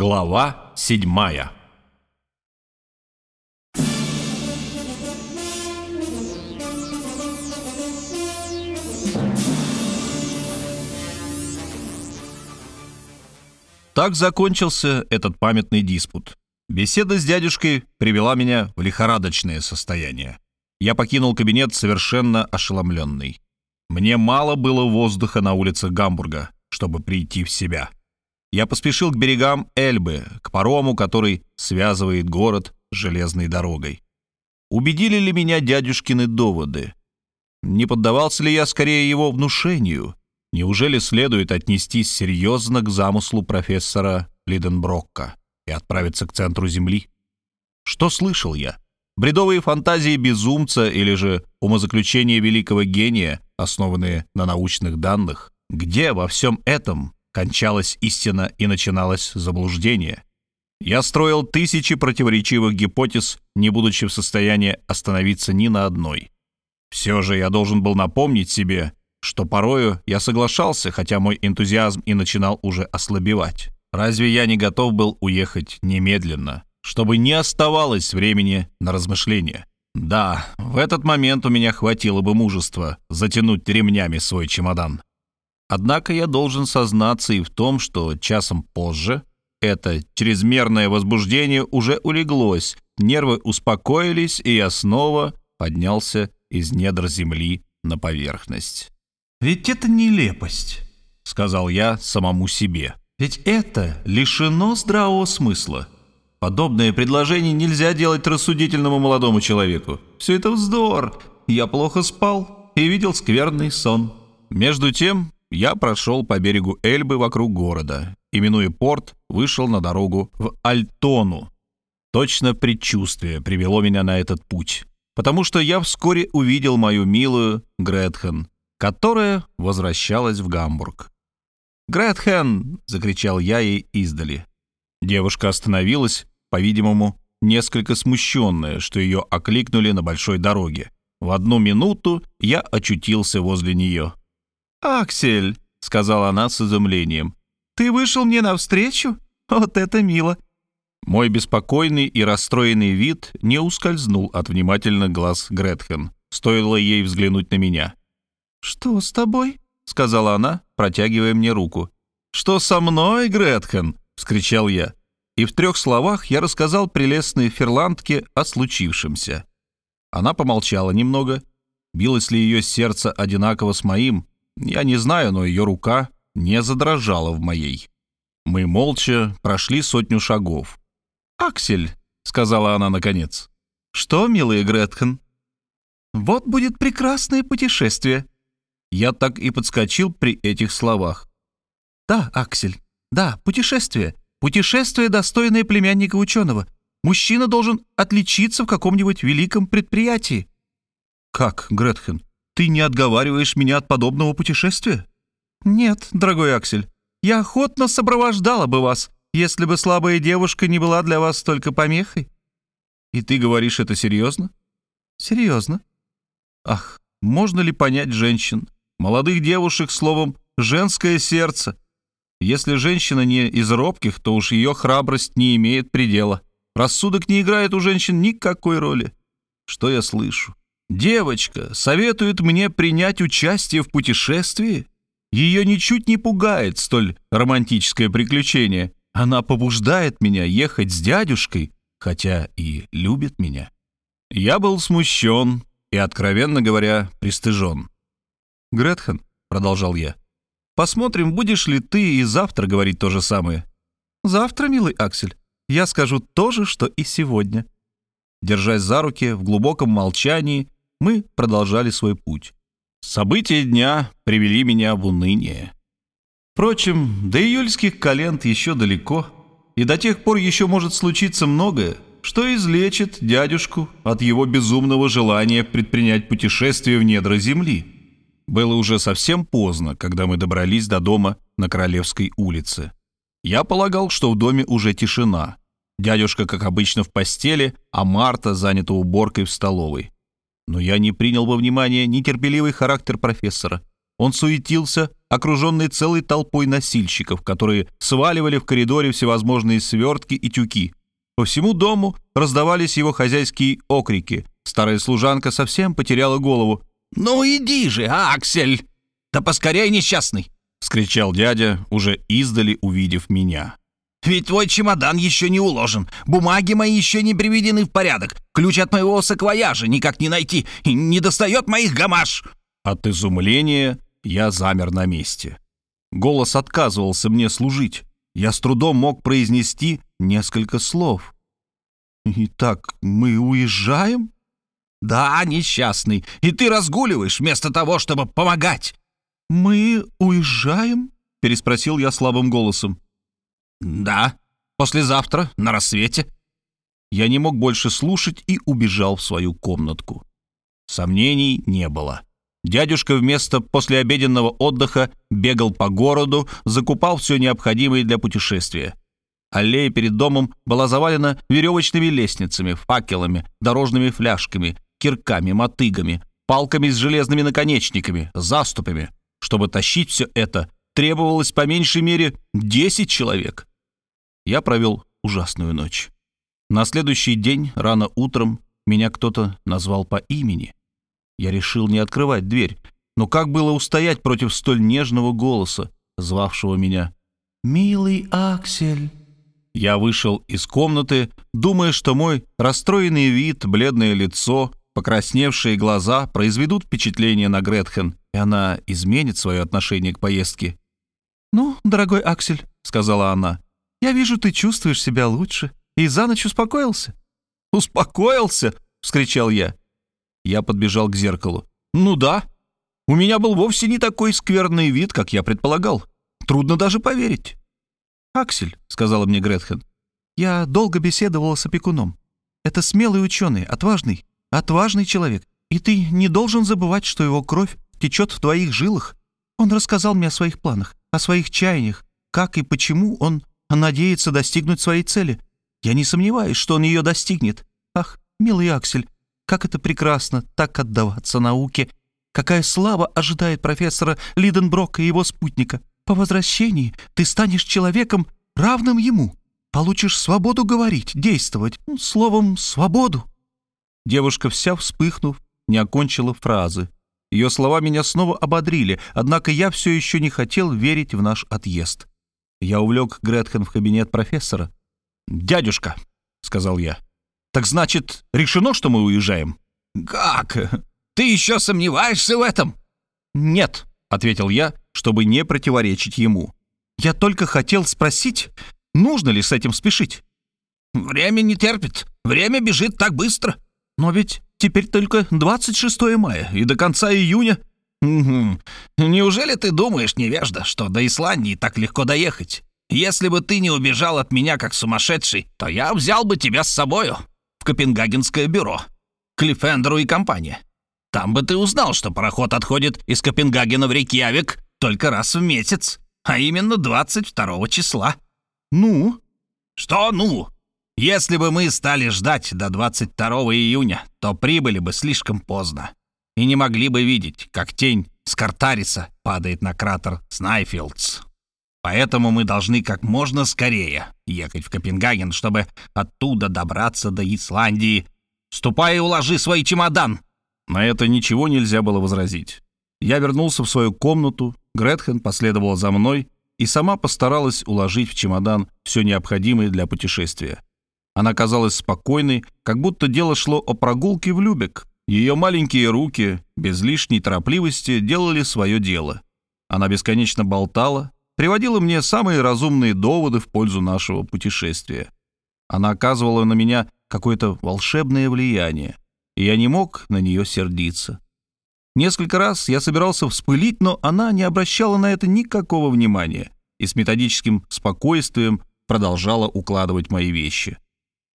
Глава седьмая Так закончился этот памятный диспут. Беседа с дядюшкой привела меня в лихорадочное состояние. Я покинул кабинет совершенно ошеломленный. Мне мало было воздуха на улицах Гамбурга, чтобы прийти в себя. Я поспешил к берегам Эльбы, к парому, который связывает город с железной дорогой. Убедили ли меня дядюшкины доводы? Не поддавался ли я скорее его внушению? Неужели следует отнестись серьезно к замыслу профессора Лиденброкка и отправиться к центру Земли? Что слышал я? Бредовые фантазии безумца или же умозаключения великого гения, основанные на научных данных? Где во всем этом кончалась истина и начиналось заблуждение? Я строил тысячи противоречивых гипотез, не будучи в состоянии остановиться ни на одной. Все же я должен был напомнить себе, что порою я соглашался, хотя мой энтузиазм и начинал уже ослабевать. Разве я не готов был уехать немедленно, чтобы не оставалось времени на размышления? Да, в этот момент у меня хватило бы мужества затянуть ремнями свой чемодан. Однако я должен сознаться и в том, что часом позже это чрезмерное возбуждение уже улеглось, нервы успокоились, и я снова поднялся из недр земли на поверхность. «Ведь это нелепость», — сказал я самому себе. «Ведь это лишено здравого смысла. Подобное предложение нельзя делать рассудительному молодому человеку. Все это вздор. Я плохо спал и видел скверный сон». Между тем я прошел по берегу Эльбы вокруг города и, минуя порт, вышел на дорогу в Альтону. Точно предчувствие привело меня на этот путь, потому что я вскоре увидел мою милую Гретхен, которая возвращалась в Гамбург. «Гретхен!» — закричал я ей издали. Девушка остановилась, по-видимому, несколько смущенная, что ее окликнули на большой дороге. В одну минуту я очутился возле нее. «Аксель!» — сказала она с изумлением. «Ты вышел мне навстречу? Вот это мило!» Мой беспокойный и расстроенный вид не ускользнул от внимательных глаз Гретхен. Стоило ей взглянуть на меня. «Что с тобой?» — сказала она, протягивая мне руку. «Что со мной, Гретхен?» — вскричал я. И в трех словах я рассказал прелестной ферландке о случившемся. Она помолчала немного. Билось ли ее сердце одинаково с моим? Я не знаю, но ее рука не задрожала в моей. Мы молча прошли сотню шагов. «Аксель», — сказала она наконец. «Что, милая Гретхен?» «Вот будет прекрасное путешествие», я так и подскочил при этих словах. «Да, Аксель, да, путешествие. Путешествие, достойное племянника ученого. Мужчина должен отличиться в каком-нибудь великом предприятии». «Как, Гретхен, ты не отговариваешь меня от подобного путешествия?» «Нет, дорогой Аксель, я охотно сопровождала бы вас, если бы слабая девушка не была для вас только помехой». «И ты говоришь это серьезно?» «Серьезно». «Ах, можно ли понять женщин? Молодых девушек, словом, женское сердце. Если женщина не из робких, то уж ее храбрость не имеет предела. Рассудок не играет у женщин никакой роли. Что я слышу? Девочка советует мне принять участие в путешествии? Ее ничуть не пугает столь романтическое приключение. Она побуждает меня ехать с дядюшкой, хотя и любит меня. Я был смущен и, откровенно говоря, пристыжен. «Гретхен», — продолжал я, — «посмотрим, будешь ли ты и завтра говорить то же самое». «Завтра, милый Аксель, я скажу то же, что и сегодня». Держась за руки, в глубоком молчании, мы продолжали свой путь. События дня привели меня в уныние. Впрочем, до июльских календ еще далеко, и до тех пор еще может случиться многое, что излечит дядюшку от его безумного желания предпринять путешествие в недра земли. Было уже совсем поздно, когда мы добрались до дома на Королевской улице. Я полагал, что в доме уже тишина. Дядюшка, как обычно, в постели, а Марта занята уборкой в столовой. Но я не принял во внимание нетерпеливый характер профессора. Он суетился, окруженный целой толпой носильщиков, которые сваливали в коридоре всевозможные свертки и тюки. По всему дому раздавались его хозяйские окрики. Старая служанка совсем потеряла голову. «Ну иди же, Аксель! Да поскорей, несчастный!» — вскричал дядя, уже издали увидев меня. «Ведь твой чемодан еще не уложен, бумаги мои еще не приведены в порядок, ключ от моего саквояжа никак не найти, и не достает моих гамаш!» От изумления я замер на месте. Голос отказывался мне служить. Я с трудом мог произнести несколько слов. «Итак, мы уезжаем?» «Да, несчастный, и ты разгуливаешь вместо того, чтобы помогать!» «Мы уезжаем?» — переспросил я слабым голосом. «Да, послезавтра, на рассвете». Я не мог больше слушать и убежал в свою комнатку. Сомнений не было. Дядюшка вместо послеобеденного отдыха бегал по городу, закупал все необходимое для путешествия. Аллея перед домом была завалена веревочными лестницами, факелами, дорожными фляжками, кирками, мотыгами, палками с железными наконечниками, заступами. Чтобы тащить все это, требовалось по меньшей мере 10 человек. Я провел ужасную ночь. На следующий день, рано утром, меня кто-то назвал по имени. Я решил не открывать дверь, но как было устоять против столь нежного голоса, звавшего меня «Милый Аксель». Я вышел из комнаты, думая, что мой расстроенный вид, бледное лицо, покрасневшие глаза произведут впечатление на Гретхен, и она изменит свое отношение к поездке. «Ну, дорогой Аксель», — сказала она, я вижу, ты чувствуешь себя лучше. И за ночь успокоился». «Успокоился?» — вскричал я. Я подбежал к зеркалу. «Ну да. У меня был вовсе не такой скверный вид, как я предполагал. Трудно даже поверить». «Аксель», — сказала мне Гретхен, — «я долго беседовала с опекуном. Это смелый ученый, отважный, отважный человек. И ты не должен забывать, что его кровь течет в твоих жилах. Он рассказал мне о своих планах, о своих чаяниях, как и почему он надеется достигнуть своей цели. Я не сомневаюсь, что он ее достигнет. Ах, милый Аксель, как это прекрасно так отдаваться науке. Какая слава ожидает профессора Лиденброка и его спутника. По возвращении ты станешь человеком, равным ему. Получишь свободу говорить, действовать, ну, словом, свободу. Девушка вся вспыхнув, не окончила фразы. Ее слова меня снова ободрили, однако я все еще не хотел верить в наш отъезд. Я увлек Гретхен в кабинет профессора. «Дядюшка», — сказал я, — «так значит, решено, что мы уезжаем?» «Как? Ты еще сомневаешься в этом?» «Нет», — ответил я, чтобы не противоречить ему. «Я только хотел спросить, нужно ли с этим спешить?» «Время не терпит. Время бежит так быстро». «Но ведь теперь только 26 мая, и до конца июня Неужели ты думаешь, невежда, что до Исландии так легко доехать? Если бы ты не убежал от меня как сумасшедший, то я взял бы тебя с собою в Копенгагенское бюро, Клиффендеру и компания. Там бы ты узнал, что пароход отходит из Копенгагена в Рейкьявик только раз в месяц, а именно 22 числа. Ну? Что ну? Если бы мы стали ждать до 22 июня, то прибыли бы слишком поздно и не могли бы видеть, как тень с Картариса падает на кратер Снайфилдс. Поэтому мы должны как можно скорее ехать в Копенгаген, чтобы оттуда добраться до Исландии. Ступай и уложи свой чемодан!» На это ничего нельзя было возразить. Я вернулся в свою комнату, Гретхен последовала за мной и сама постаралась уложить в чемодан все необходимое для путешествия. Она казалась спокойной, как будто дело шло о прогулке в Любек, ее маленькие руки, без лишней торопливости, делали свое дело. Она бесконечно болтала, приводила мне самые разумные доводы в пользу нашего путешествия. Она оказывала на меня какое-то волшебное влияние, и я не мог на нее сердиться. Несколько раз я собирался вспылить, но она не обращала на это никакого внимания и с методическим спокойствием продолжала укладывать мои вещи.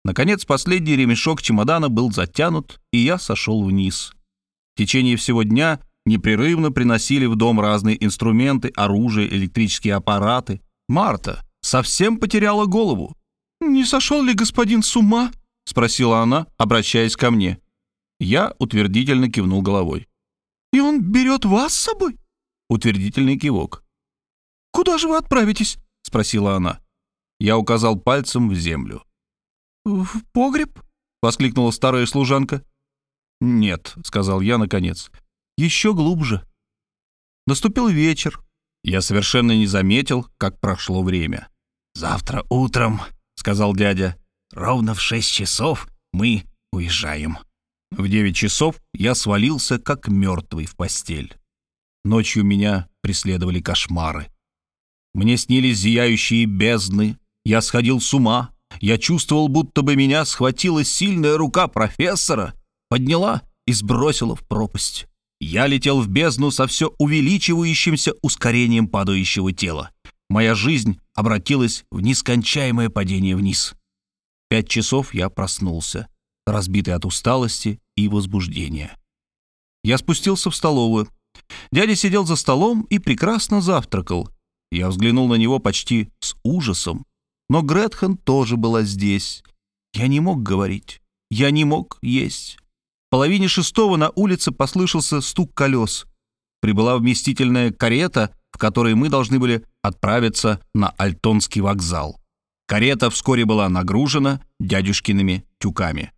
Наконец, последний ремешок чемодана был затянут, и я сошел вниз. В течение всего дня непрерывно приносили в дом разные инструменты, оружие, электрические аппараты. Марта совсем потеряла голову. «Не сошел ли господин с ума?» — спросила она, обращаясь ко мне. Я утвердительно кивнул головой. «И он берет вас с собой?» Утвердительный кивок. куда же вы отправитесь?» — спросила она. Я указал пальцем в землю. «В погреб?» — воскликнула старая служанка. «Нет», — сказал я наконец, — «еще глубже». Наступил вечер. Я совершенно не заметил, как прошло время. «Завтра утром», — сказал дядя, — «ровно в шесть часов мы уезжаем». В девять часов я свалился, как мертвый, в постель. Ночью меня преследовали кошмары. Мне снились зияющие бездны, я сходил с ума, я чувствовал, будто бы меня схватила сильная рука профессора, подняла и сбросила в пропасть. Я летел в бездну со все увеличивающимся ускорением падающего тела. Моя жизнь обратилась в нескончаемое падение вниз. Пять часов я проснулся, разбитый от усталости и возбуждения. Я спустился в столовую. Дядя сидел за столом и прекрасно завтракал. Я взглянул на него почти с ужасом. Но Гретхен тоже была здесь. Я не мог говорить. Я не мог есть. В половине шестого на улице послышался стук колес. Прибыла вместительная карета, в которой мы должны были отправиться на Альтонский вокзал. Карета вскоре была нагружена дядюшкиными тюками.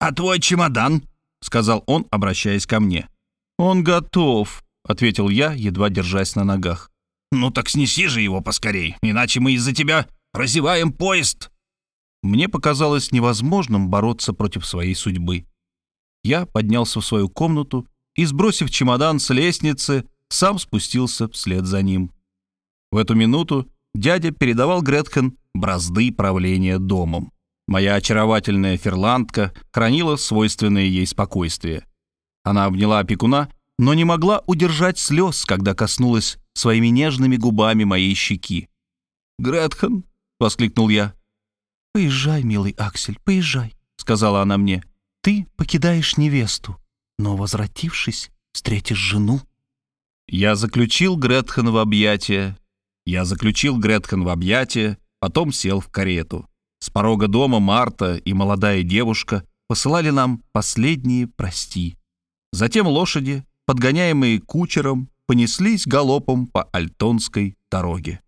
«А твой чемодан?» — сказал он, обращаясь ко мне. «Он готов», — ответил я, едва держась на ногах. «Ну так снеси же его поскорей, иначе мы из-за тебя прозеваем поезд». Мне показалось невозможным бороться против своей судьбы. Я поднялся в свою комнату и, сбросив чемодан с лестницы, сам спустился вслед за ним. В эту минуту дядя передавал Гретхен бразды правления домом. Моя очаровательная ферландка хранила свойственное ей спокойствие. Она обняла опекуна, но не могла удержать слез, когда коснулась своими нежными губами моей щеки. «Гретхен!» — воскликнул я. «Поезжай, милый Аксель, поезжай», — сказала она мне. «Ты покидаешь невесту, но, возвратившись, встретишь жену». Я заключил Гретхен в объятия. Я заключил Гретхен в объятия, потом сел в карету. С порога дома Марта и молодая девушка посылали нам последние прости. Затем лошади, подгоняемые кучером, понеслись галопом по Альтонской дороге.